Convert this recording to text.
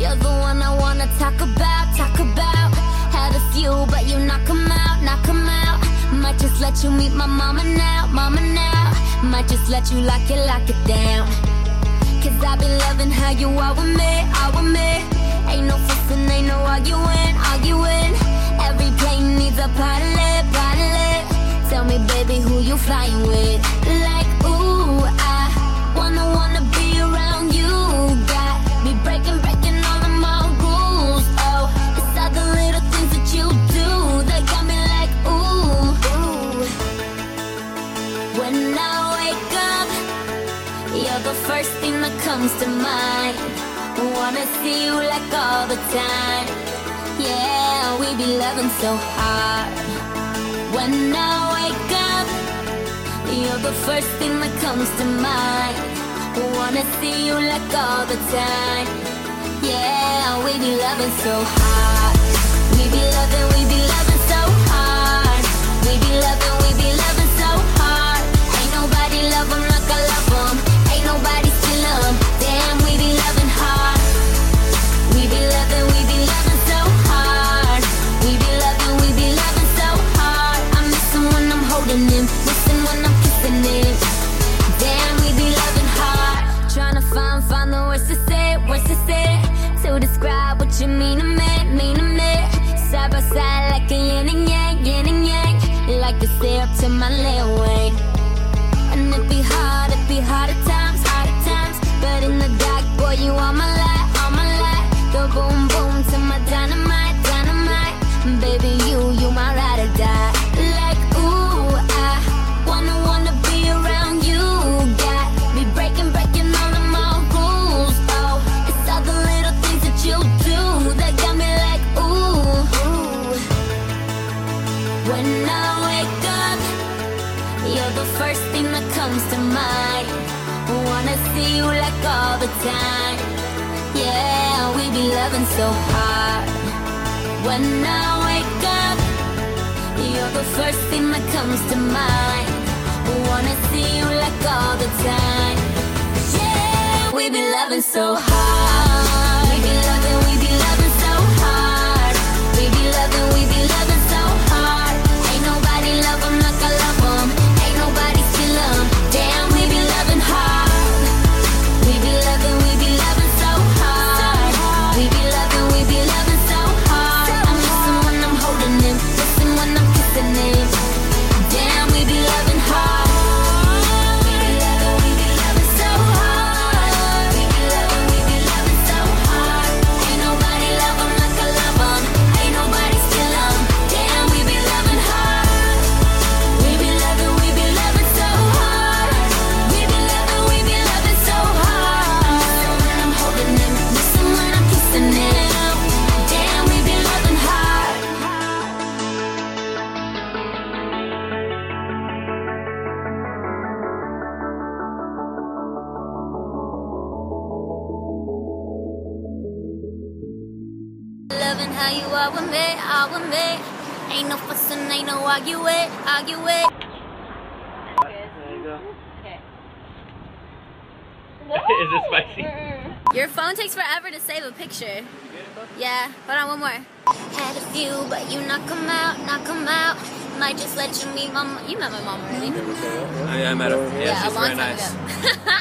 You're the one I wanna talk about, talk about. Had a few, but you knock 'em out, knock 'em out. Might just let you meet my mama now, mama now. Might just let you lock it, lock it down. Cause I've been loving how you are with me, are with me. Ain't no fussing, ain't no arguing, arguing. Every plane needs a pilot, pilot. Tell me, baby, who you flying with? Like, ooh, I When I wake up, you're the first thing that comes to mind. Wanna see you like all the time. Yeah, we be loving so hard. When I wake up, you're the first thing that comes to mind. Wanna see you like all the time. Yeah, we be loving so hard. We be loving, we be loving so hard. We be loving, be hard at times, hard at times. But in the dark, boy, you are my light, are my light. The boom boom to my dynamite, dynamite. Baby, you, you my ride or die. Like ooh, I wanna wanna be around you. Got me breaking, breaking all of my rules. Oh, it's all the little things that you do that got me like ooh. When I wake up. You're the first thing that comes to mind. Wanna see you like all the time. Yeah, we be loving so hard. When I wake up, you're the first thing that comes to mind. Wanna see you like all the time. Yeah, we be loving so hard. Loving how you are with me, are with me. Ain't no fussing, ain't no arguing, arguing. There you go. Is it spicy? Your phone takes forever to save a picture. Yeah, hold on, one more. Had a few, but you knock 'em out, knock 'em out. Might just let you meet my mom. You met my mom already. I, oh, I met her. Yeah, Yeah, a she's long very time nice. ago.